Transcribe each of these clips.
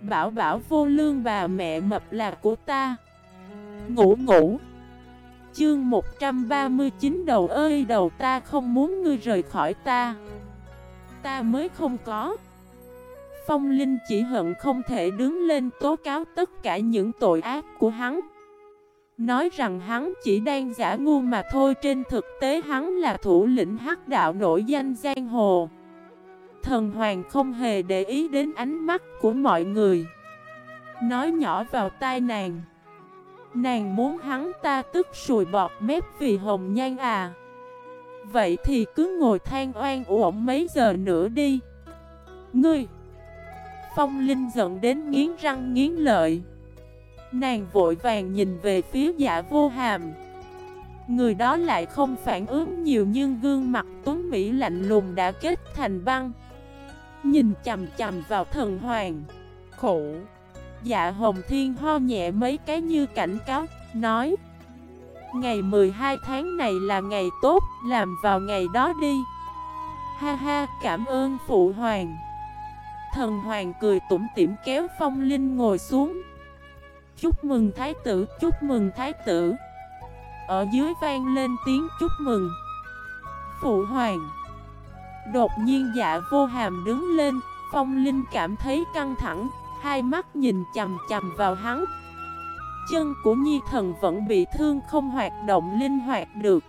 Bảo bảo vô lương bà mẹ mập là của ta. Ngủ ngủ. Chương 139 đầu ơi, đầu ta không muốn ngươi rời khỏi ta. Ta mới không có. Phong Linh chỉ hận không thể đứng lên tố cáo tất cả những tội ác của hắn. Nói rằng hắn chỉ đang giả ngu mà thôi, Trên thực tế hắn là thủ lĩnh hắc đạo nổi danh giang hồ. Thần Hoàng không hề để ý đến ánh mắt của mọi người. Nói nhỏ vào tai nàng. Nàng muốn hắn ta tức sùi bọt mép vì hồng nhan à. Vậy thì cứ ngồi than oan uổng mấy giờ nữa đi. Ngươi. Phong Linh giận đến nghiến răng nghiến lợi. Nàng vội vàng nhìn về phía dạ vô hàm. Người đó lại không phản ứng nhiều nhưng gương mặt tuấn Mỹ lạnh lùng đã kết thành băng. Nhìn chầm chầm vào thần hoàng. Khổ. Dạ hồng thiên ho nhẹ mấy cái như cảnh cáo Nói. Ngày 12 tháng này là ngày tốt Làm vào ngày đó đi. Ha ha cảm ơn phụ hoàng. Thần hoàng cười tủm tỉm kéo phong linh ngồi xuống. Chúc mừng thái tử, chúc mừng thái tử. Ở dưới vang lên tiếng chúc mừng. Phụ hoàng. Đột nhiên dạ vô hàm đứng lên, Phong Linh cảm thấy căng thẳng, Hai mắt nhìn chầm chầm vào hắn. Chân của Nhi Thần vẫn bị thương không hoạt động linh hoạt được.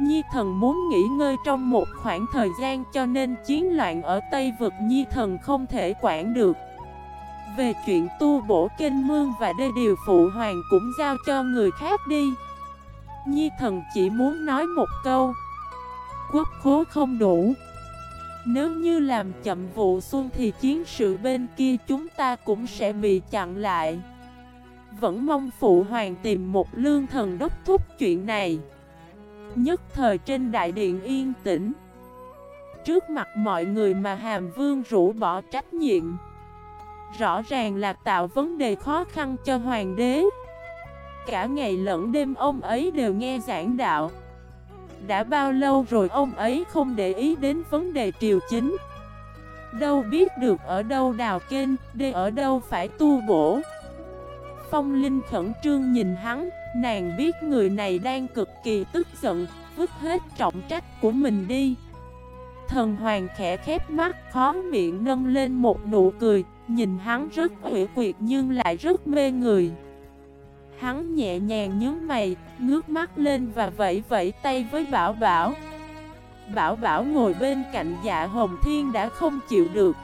Nhi Thần muốn nghỉ ngơi trong một khoảng thời gian cho nên chiến loạn ở Tây Vực Nhi Thần không thể quản được. Về chuyện tu bổ kênh mương và đê điều phụ hoàng cũng giao cho người khác đi. Nhi Thần chỉ muốn nói một câu Quốc khố không đủ. Nếu như làm chậm vụ xuân thì chiến sự bên kia chúng ta cũng sẽ bị chặn lại. Vẫn mong phụ hoàng tìm một lương thần đốc thúc chuyện này. Nhất thời trên đại điện yên tĩnh. Trước mặt mọi người mà Hàm Vương rủ bỏ trách nhiệm. Rõ ràng là tạo vấn đề khó khăn cho hoàng đế. Cả ngày lẫn đêm ông ấy đều nghe giảng đạo đã bao lâu rồi ông ấy không để ý đến vấn đề triều chính? Đâu biết được ở đâu đào kênh, để ở đâu phải tu bổ? Phong Linh khẩn trương nhìn hắn, nàng biết người này đang cực kỳ tức giận, vứt hết trọng trách của mình đi. Thần hoàng khẽ khép mắt, khó miệng nâng lên một nụ cười, nhìn hắn rất ủy quyệt nhưng lại rất mê người. Hắn nhẹ nhàng nhớ mày, ngước mắt lên và vẫy vẫy tay với Bảo Bảo. Bảo Bảo ngồi bên cạnh dạ Hồng Thiên đã không chịu được.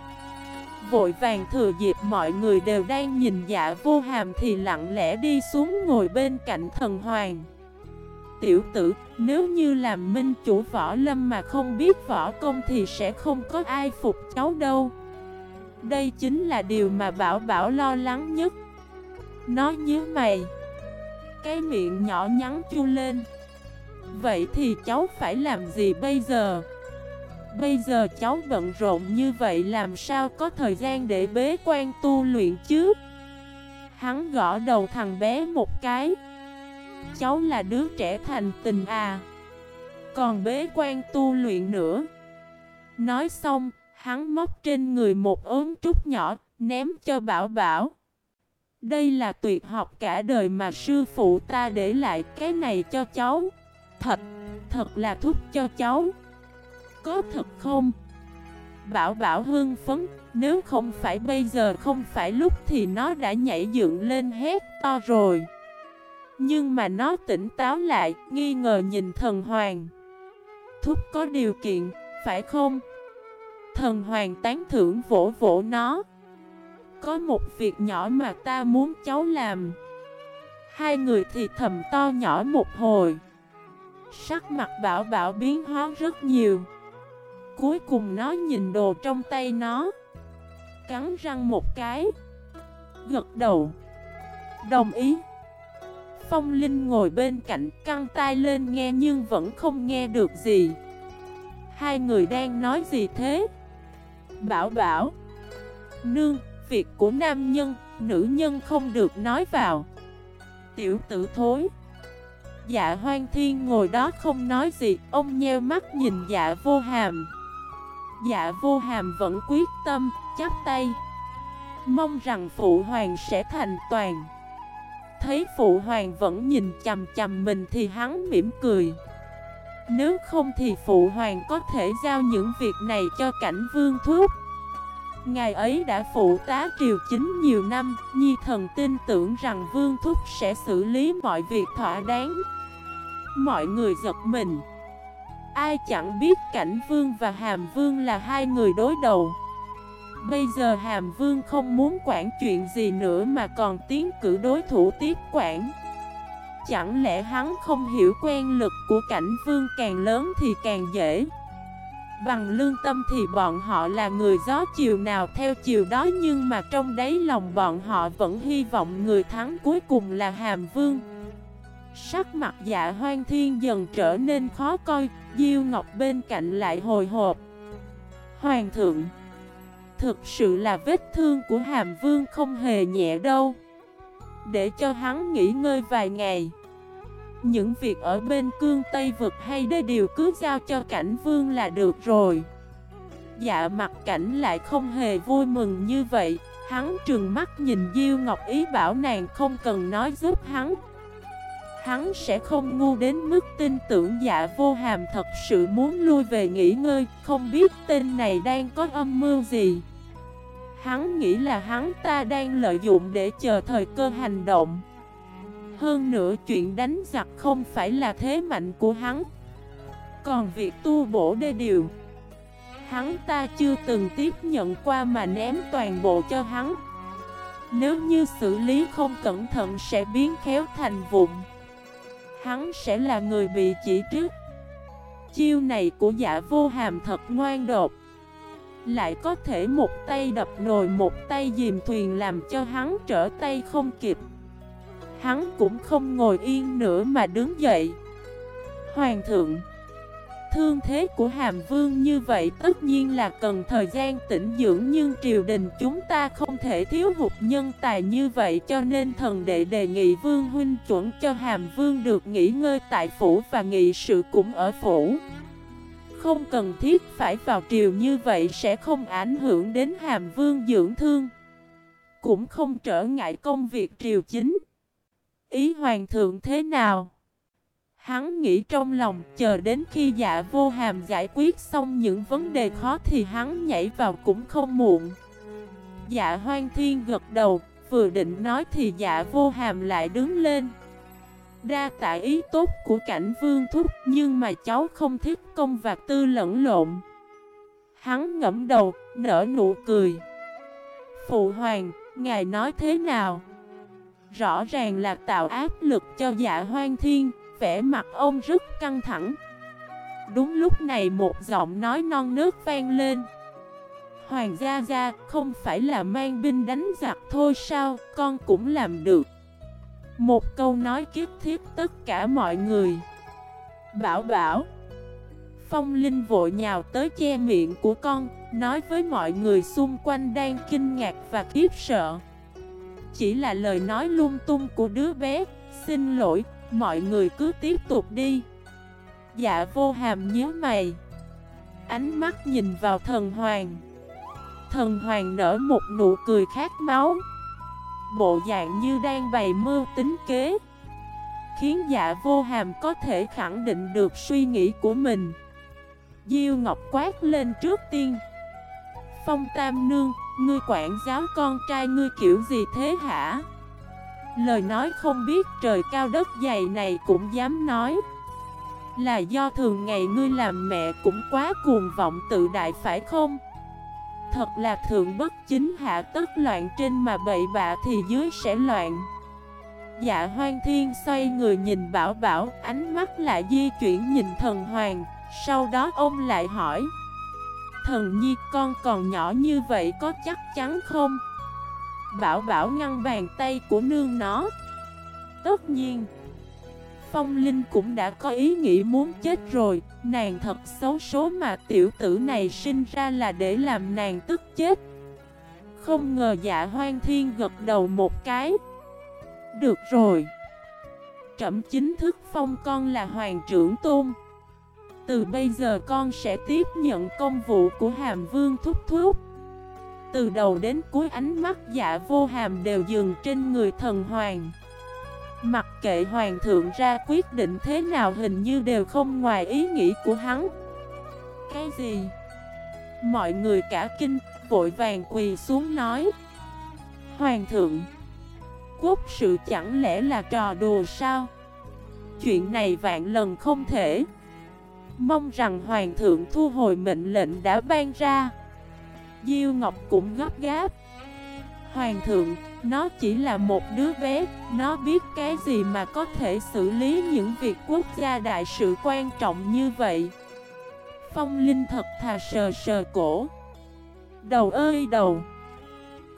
Vội vàng thừa dịp mọi người đều đang nhìn dạ vô hàm thì lặng lẽ đi xuống ngồi bên cạnh thần hoàng. Tiểu tử, nếu như làm minh chủ võ lâm mà không biết võ công thì sẽ không có ai phục cháu đâu. Đây chính là điều mà Bảo Bảo lo lắng nhất. Nó nhớ mày cái miệng nhỏ nhắn chu lên. Vậy thì cháu phải làm gì bây giờ? Bây giờ cháu bận rộn như vậy làm sao có thời gian để bế quan tu luyện chứ? Hắn gõ đầu thằng bé một cái. Cháu là đứa trẻ thành tình à. Còn bế quan tu luyện nữa. Nói xong, hắn móc trên người một ốm trúc nhỏ Ném cho Bảo Bảo đây là tuyệt học cả đời mà sư phụ ta để lại cái này cho cháu. Thật, thật là thúc cho cháu. Có thật không? Bảo bảo hương phấn Nếu không phải bây giờ không phải lúc thì nó đã nhảy dựng lên hét to rồi. Nhưng mà nó tỉnh táo lại Nghi ngờ nhìn thần hoàng. Thúc có điều kiện, phải không? Thần hoàng tán thưởng vỗ vỗ nó có một việc nhỏ mà ta muốn cháu làm. Hai người thì thầm to nhỏ một hồi. Sắc mặt bảo bảo biến hóa rất nhiều. Cuối cùng nó nhìn đồ trong tay nó. Cắn răng một cái. Gật đầu. Đồng ý. Phong Linh ngồi bên cạnh, căng tay lên nghe nhưng vẫn không nghe được gì. Hai người đang nói gì thế? Bảo bảo. Nương việc của nam nhân, nữ nhân không được nói vào. Tiểu tử thối. Dạ hoang thiên ngồi đó không nói gì Ông nheo mắt nhìn dạ vô hàm. Dạ vô hàm vẫn quyết tâm, chắp tay. Mong rằng Phụ Hoàng sẽ thành toàn. Thấy Phụ Hoàng vẫn nhìn chầm chầm mình thì hắn mỉm cười. Nếu không thì Phụ Hoàng có thể giao những việc này cho cảnh vương thuốc Ngài ấy đã phụ tá triều chính nhiều năm, Nhi thần tin tưởng rằng vương thúc sẽ xử lý mọi việc thỏa đáng. Mọi người giật mình. Ai chẳng biết cảnh vương và hàm vương là hai người đối đầu. Bây giờ hàm vương không muốn quản chuyện gì nữa mà còn tiến cử đối thủ tiếp quản. Chẳng lẽ hắn không hiểu quen lực của cảnh vương càng lớn thì càng dễ? Bằng lương tâm thì bọn họ là người gió chiều nào theo chiều đó, Nhưng mà trong đáy lòng bọn họ vẫn hy vọng người thắng cuối cùng là Hàm Vương. Sắc mặt dạ hoang thiên dần trở nên khó coi, Diêu Ngọc bên cạnh lại hồi hộp. Hoàng thượng, Thực sự là vết thương của Hàm Vương không hề nhẹ đâu. Để cho hắn nghỉ ngơi vài ngày những việc ở bên cương Tây Vực hay đê điều cứ giao cho cảnh vương là được rồi. Dạ mặt cảnh lại không hề vui mừng như vậy. Hắn trừng mắt nhìn Diêu Ngọc Ý bảo nàng không cần nói giúp hắn. Hắn sẽ không ngu đến mức tin tưởng dạ vô hàm thật sự muốn lui về nghỉ ngơi. Không biết tên này đang có âm mưu gì. Hắn nghĩ là hắn ta đang lợi dụng để chờ thời cơ hành động hơn nữa chuyện đánh giặc không phải là thế mạnh của hắn. Còn việc tu bổ đê điều, Hắn ta chưa từng tiếp nhận qua mà ném toàn bộ cho hắn. Nếu như xử lý không cẩn thận sẽ biến khéo thành vụn. Hắn sẽ là người bị chỉ trích. Chiêu này của giả vô hàm thật ngoan đột Lại có thể một tay đập nồi, một tay dìm thuyền làm cho hắn trở tay không kịp. Hắn cũng không ngồi yên nữa mà đứng dậy. Hoàng thượng, Thương thế của Hàm Vương như vậy tất nhiên là cần thời gian tĩnh dưỡng, Nhưng triều đình chúng ta không thể thiếu hụt nhân tài như vậy, Cho nên thần đệ đề nghị Vương huynh chuẩn cho Hàm Vương được nghỉ ngơi tại phủ và nghị sự cũng ở phủ. Không cần thiết phải vào triều như vậy sẽ không ảnh hưởng đến Hàm Vương dưỡng thương. Cũng không trở ngại công việc triều chính. Ý hoàng thượng thế nào? Hắn nghĩ trong lòng chờ đến khi dạ vô hàm giải quyết xong những vấn đề khó thì hắn nhảy vào cũng không muộn. Dạ hoang thiên gật đầu, vừa định nói thì dạ vô hàm lại đứng lên. Đa tại ý tốt của cảnh vương thúc nhưng mà cháu không thích công và tư lẫn lộn. Hắn ngẫm đầu, nở nụ cười. Phụ hoàng, ngài nói thế nào? Rõ ràng là tạo áp lực cho dạ hoang thiên, Vẻ mặt ông rất căng thẳng. Đúng lúc này một giọng nói non nước vang lên. Hoàng gia gia, không phải là mang binh đánh giặc thôi sao, Con cũng làm được. Một câu nói kiếp thiết tất cả mọi người. Bảo bảo. Phong Linh vội nhào tới che miệng của con, Nói với mọi người xung quanh đang kinh ngạc và kiếp sợ chỉ là lời nói lung tung của đứa bé. Xin lỗi, mọi người cứ tiếp tục đi. Dạ vô hàm nhớ mày. Ánh mắt nhìn vào thần hoàng. Thần hoàng nở một nụ cười khát máu. Bộ dạng như đang bày mưu tính kế. Khiến dạ vô hàm có thể khẳng định được suy nghĩ của mình. Diêu Ngọc quát lên trước tiên. Phong Tam Nương Ngươi quản giáo con trai ngươi kiểu gì thế hả? Lời nói không biết, trời cao đất dày này cũng dám nói Là do thường ngày ngươi làm mẹ cũng quá cuồng vọng tự đại phải không? Thật là thượng bất chính hạ tất loạn trên mà bậy bạ thì dưới sẽ loạn Dạ hoang thiên xoay người nhìn bảo bảo, Ánh mắt lại di chuyển nhìn thần hoàng Sau đó ông lại hỏi Thần nhi, con còn nhỏ như vậy có chắc chắn không? Bảo bảo ngăn bàn tay của nương nó. Tất nhiên, Phong Linh cũng đã có ý nghĩ muốn chết rồi. Nàng thật xấu số mà tiểu tử này sinh ra là để làm nàng tức chết. Không ngờ dạ hoang thiên gật đầu một cái. Được rồi. Trẩm chính thức phong con là hoàng trưởng tôn từ bây giờ con sẽ tiếp nhận công vụ của Hàm Vương Thúc Thúc. Từ đầu đến cuối ánh mắt dạ vô hàm đều dừng trên người thần hoàng. Mặc kệ hoàng thượng ra quyết định thế nào hình như đều không ngoài ý nghĩ của hắn. Cái gì? Mọi người cả kinh, vội vàng quỳ xuống nói. Hoàng thượng, Quốc sự chẳng lẽ là trò đùa sao? Chuyện này vạn lần không thể. Mong rằng Hoàng thượng thu hồi mệnh lệnh đã ban ra. Diêu Ngọc cũng gấp gáp Hoàng thượng, nó chỉ là một đứa bé Nó biết cái gì mà có thể xử lý những việc quốc gia đại sự quan trọng như vậy. Phong Linh thật thà sờ sờ cổ. Đầu ơi đầu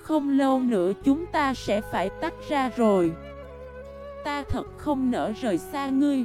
Không lâu nữa chúng ta sẽ phải tách ra rồi. Ta thật không nỡ rời xa ngươi.